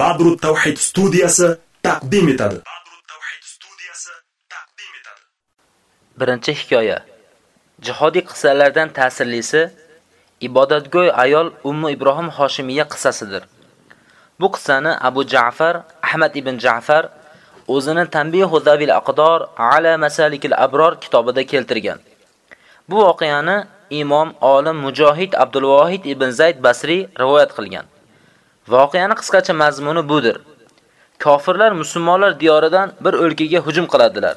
Badrut Tawhid studiyasi taqdim etadi. Birinchi hikoya. Jihodiy qissalardan ta'sirlisi ibodatgo'y ayol Ummu Ibrohim Hoshimiyya qissasidir. Bu qissani Abu Ja'far Ahmad ibn Ja'far o'zini Tanbihu Zavil Aqdor ala Masalikil Abror kitobida keltirgan. Bu voqeani Imom olim Mujohid Abdulvohid ibn Zayd Basri rivoyat qilgan. Voqeani qisqacha mazmuni budir. Kofirlar musulmonlar diyoridan bir o'lkaga hujum qiladilar.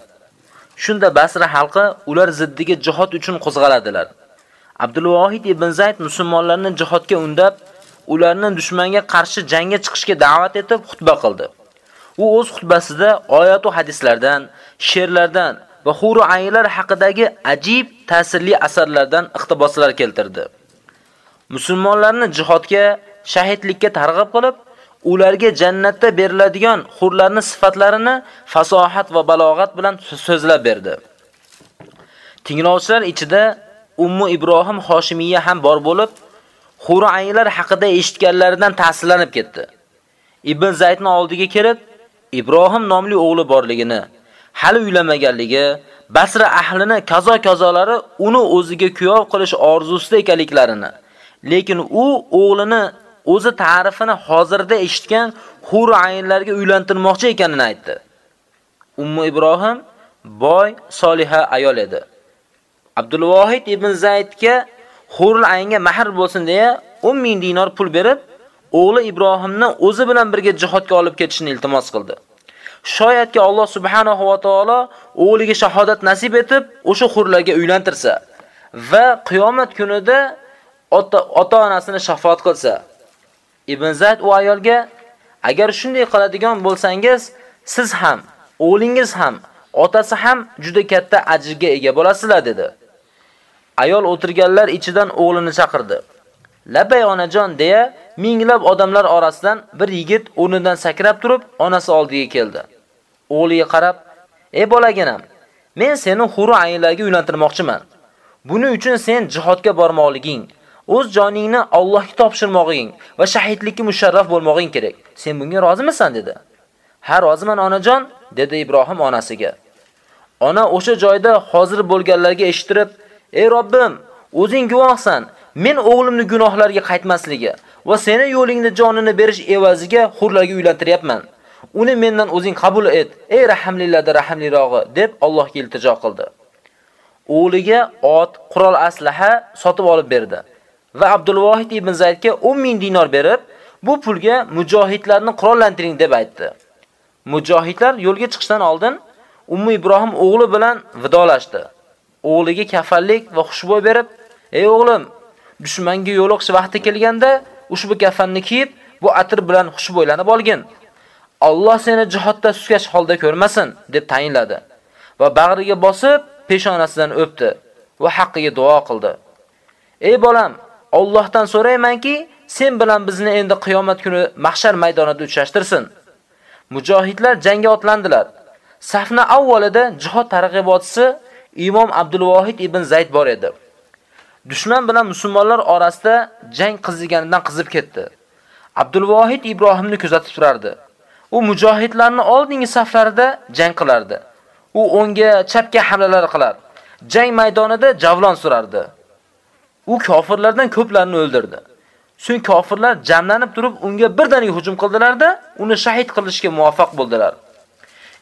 Shunda Basra xalqi ular ziddiga jihad uchun qo'zg'aladilar. Abdulvohid ibn Zayd musulmonlarni jihodga undab, ularni dushmanga qarshi jangga chiqishga da'vat etib xutba qildi. U o'z xutbasida oyat va hadislardan, she'rlardan va huru ayinlar haqidagi ajib ta'sirli asarlardan iqtiboslar keltirdi. Musulmonlarni jihodga, shahidlikka targ'ib qilib, ularga jannatda beriladigan hurlarni sifatlarini fasohat va balog'at bilan so'zlab berdi. Tinglovchilar ichida Ummu Ibrohim Hoshimiyya ham bor bo'lib, huri ayinlar haqida eshitganlaridan ta'sirlanib ketdi. Ibn Zaydning oldiga kelib, Ibrohim nomli o'g'li borligini, hali uylamaganligi, Basra ahlini kazo kazolari uni o'ziga kuyov qilish orzusida ekanliklarini, lekin u o'g'lini o'zi ta'rifini hozirda eshitgan hur ayinlarga uylantirmoqchi ekanini aytdi. Ummu Ibrohim boy, soliha ayol edi. Abdulvohid ibn Zaydga hurul ayinga mahr bo'lsin deya 10 ming dinar pul berib, o'g'li Ibrohimni o'zi bilan birga jihodga olib ketishni iltimos qildi. Shoyatki Alloh subhanahu va taolo o'g'liga shahodat nasib etib, o'sha hurlarga uylantirsa va qiyomat kunida ota-onasini shafaat qilsa, Ibn Zayd u ayolga agar shunday qiladigan bo'lsangiz, siz ham, o'g'lingiz ham, otasi ham juda katta ajrga ega bo'lasizlar dedi. Ayol o'tirganlar ichidan o'g'lini chaqirdi. Labay onajon deya minglab odamlar orasidan bir yigit o'rnidan sakrab turib, onasi oldiga keldi. O'g'liga qarab, "Ey bolaginam, men seni huru ayinlarga uylantirmoqchiman. Buning uchun sen jihodga bormoqliging, o'z joningni Allohga topshirmog'ing va shahidlikka musharraf bo'lmog'ing kerak. Sen bunga rozimisan?" dedi. "Ha, roziman onajon", dedi Ibrohim onasiga. Ona o'sha joyda hozir bo'lganlarga eshitirib, "Ey Robbim, o'zing guvohsan, men o'g'limni gunohlarga qaytmasligi va seni yo'lingda jonini berish evaziga xurlarga uylantiryapman. Uni mendan o'zing qabul et, ey rahimlilarda rahimlirog'i" deb Allohga iltijo qildi. O'g'liga ot, qurol aslaha sotib olib berdi. Va Abdulvohid ibn Zaydga 10 ming dinar berib, bu pulga mujohidlarni qurollantiring deb aytdi. Mujohidlar yo'lga chiqishdan oldin Ummu Ibrohim o'g'li bilan vidolashdi. O'g'liga kafanlik va xushbo'y berib, "Ey o'g'lim, dushmanga yo'liqish vaqti kelganda ushbu kafanni kiyib, bu atir bilan xushbo'ylanib olgin. Alloh seni jihodda suskash holda ko'rmasin" deb tayinladi va bag'riga bosib, peshonasidan o'pdi va haqqiga duo qildi. "Ey bolam, Allohdan so'raymanki, sen bilan bizni endi qiyomat kuni mahshar maydonida uchrashtirsin." Mujohidlar jangga otlandilar. Safna avvalida jihod targ'ibotchisi Imom Abdulvohid ibn Zayd bor edi. Dushman bilan musulmonlar orasida jang qiziganidan qizib ketdi. Abdulvohid Ibrohimni kuzatib turardi. U mujohidlarni oldingi saflarida jang qilardi. U o'ngga, chapga hamlalar qilar. Jang maydonida javlon surardi. U kofirlardan ko'plarni o'ldirdi. So'ng kofirlar jamlanib turib unga birdaniga hujum qildilar-da, uni shahid qilishga muvaffaq bo'ldilar.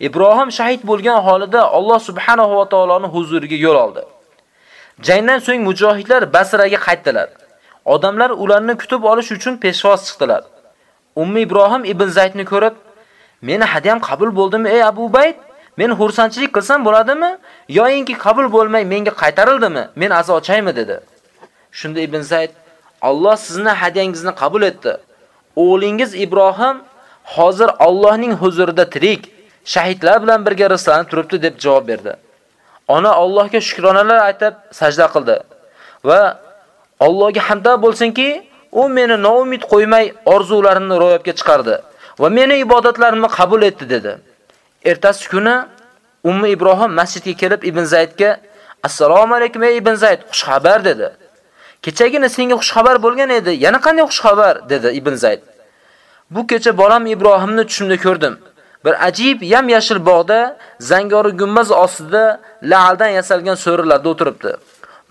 Ibrohim shahid bo'lgan holida Alloh subhanahu va taoloning huzuriga yo'l oldi. Jangdan so'ng mujohidlar Basraga qaytdilar. Odamlar ularni kutib olish uchun peshvoz chiqdilar. Ummi Ibrohim ibn Zaydni ko'rib, "Meni hadiyam qabul bo'ldimi ey Abu Bayd? Men xursandchilik qilsam bo'ladimi yoyinki qabul bo'lmay menga qaytarildimi? Men azochaymi?" dedi. Shunda Ibn Zayd, "Alloh sizni hadiyangizni qabul etdi. O'g'lingiz Ibrohim hozir Allohning huzurida tirik, shahidlar bilan birga rislanib turibdi" deb javob berdi. Ona Allohga shukronalar aytib sajda qildi va Allohga hamdlar bo'lsinki, u meni noumid qo'ymay orzularimni ro'yobga chiqardi va meni ibodatlarimni qabul etdi dedi. Ertasi kuni Ummu Ibrohim masjidga kelib Ibn Zaydga "Assalomu alaykum ey Ibn Zayd, xush xabar" dedi. Kechagina senga xush xabar bo'lgan edi. Yana qanday xush xabar? dedi Ibn Zayd. Bu kecha bolam Ibrohimni tushimda ko'rdim. Bir ajib yam-yashil bog'da zangori gumbaz ostida la'aldan yasalgan so'rilarda o'tiribdi.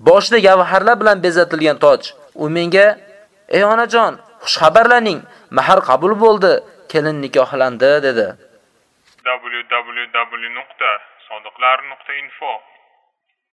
Boshida gavharlar bilan bezatilgan toj. U menga: "Ey onajon, xush xabarlaring, mahar qabul bo'ldi, kelin nikohlandi" dedi. www.sodiqlar.info